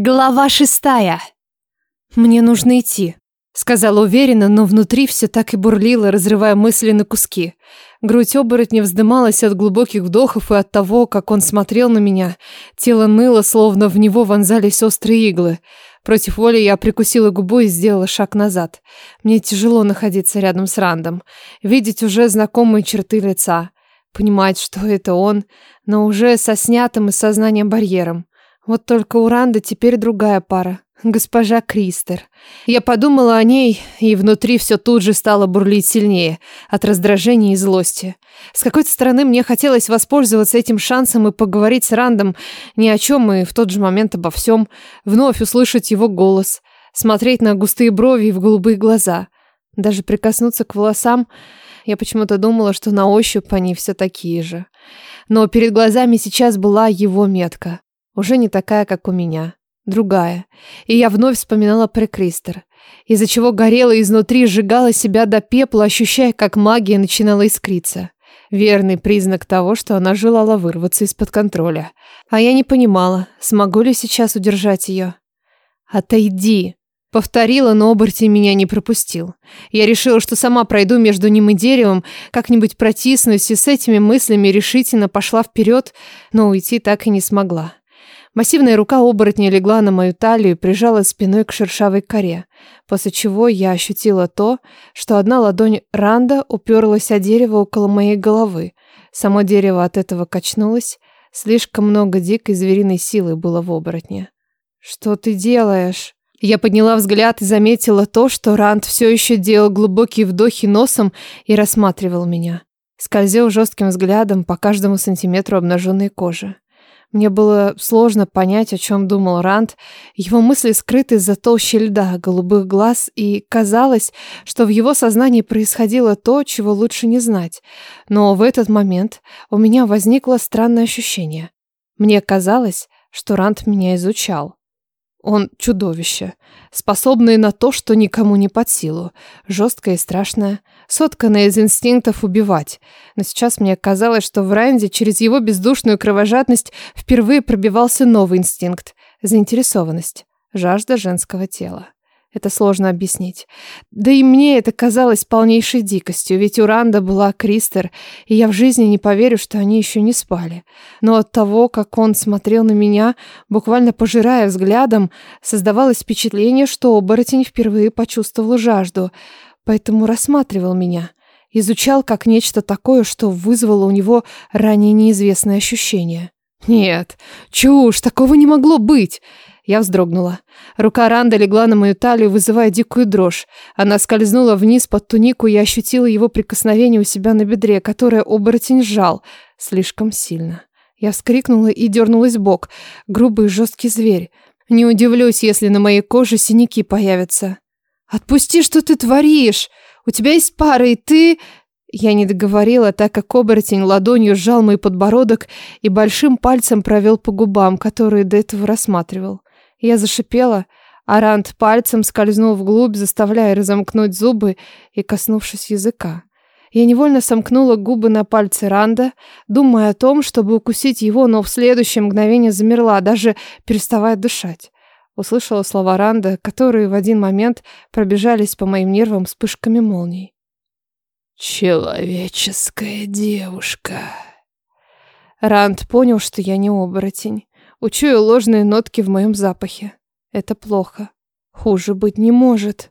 Глава шестая. «Мне нужно идти», — сказала уверенно, но внутри все так и бурлило, разрывая мысли на куски. Грудь оборотня вздымалась от глубоких вдохов и от того, как он смотрел на меня. Тело ныло, словно в него вонзались острые иглы. Против воли я прикусила губу и сделала шаг назад. Мне тяжело находиться рядом с Рандом, видеть уже знакомые черты лица, понимать, что это он, но уже со снятым из сознания барьером. Вот только у Ранды теперь другая пара. Госпожа Кристер. Я подумала о ней, и внутри все тут же стало бурлить сильнее, от раздражения и злости. С какой-то стороны мне хотелось воспользоваться этим шансом и поговорить с Рандом ни о чем и в тот же момент обо всем, вновь услышать его голос, смотреть на густые брови и в голубые глаза, даже прикоснуться к волосам. Я почему-то думала, что на ощупь они все такие же. Но перед глазами сейчас была его метка уже не такая, как у меня, другая. И я вновь вспоминала про Кристер, из-за чего горела изнутри, сжигала себя до пепла, ощущая, как магия начинала искриться. Верный признак того, что она желала вырваться из-под контроля. А я не понимала, смогу ли сейчас удержать ее. «Отойди!» Повторила, но Оборти меня не пропустил. Я решила, что сама пройду между ним и деревом, как-нибудь протиснусь и с этими мыслями решительно пошла вперед, но уйти так и не смогла. Массивная рука оборотня легла на мою талию и прижала спиной к шершавой коре, после чего я ощутила то, что одна ладонь Ранда уперлась о дерево около моей головы. Само дерево от этого качнулось, слишком много дикой звериной силы было в оборотне. «Что ты делаешь?» Я подняла взгляд и заметила то, что Ранд все еще делал глубокие вдохи носом и рассматривал меня. Скользил жестким взглядом по каждому сантиметру обнаженной кожи. Мне было сложно понять, о чем думал Ранд. Его мысли скрыты за толщей льда голубых глаз, и казалось, что в его сознании происходило то, чего лучше не знать. Но в этот момент у меня возникло странное ощущение. Мне казалось, что Ранд меня изучал. Он чудовище, способное на то, что никому не под силу, жесткое и страшное, сотканное из инстинктов убивать. Но сейчас мне казалось, что в Ранде через его бездушную кровожадность впервые пробивался новый инстинкт – заинтересованность, жажда женского тела. Это сложно объяснить. Да и мне это казалось полнейшей дикостью, ведь Уранда была Кристер, и я в жизни не поверю, что они еще не спали. Но от того, как он смотрел на меня, буквально пожирая взглядом, создавалось впечатление, что оборотень впервые почувствовал жажду, поэтому рассматривал меня, изучал как нечто такое, что вызвало у него ранее неизвестное ощущение. «Нет, чушь, такого не могло быть!» Я вздрогнула. Рука Ранда легла на мою талию, вызывая дикую дрожь. Она скользнула вниз под тунику, и ощутила его прикосновение у себя на бедре, которое оборотень сжал слишком сильно. Я вскрикнула и дернулась бок. Грубый жесткий зверь. Не удивлюсь, если на моей коже синяки появятся. «Отпусти, что ты творишь! У тебя есть пара, и ты...» Я не договорила, так как оборотень ладонью сжал мой подбородок и большим пальцем провел по губам, которые до этого рассматривал. Я зашипела. а Ранд пальцем скользнул вглубь, заставляя разомкнуть зубы и коснувшись языка. Я невольно сомкнула губы на пальцы Ранда, думая о том, чтобы укусить его, но в следующее мгновение замерла, даже переставая дышать. Услышала слова Ранда, которые в один момент пробежались по моим нервам вспышками молний. «Человеческая девушка». Ранд понял, что я не оборотень. Учую ложные нотки в моем запахе. Это плохо. Хуже быть не может.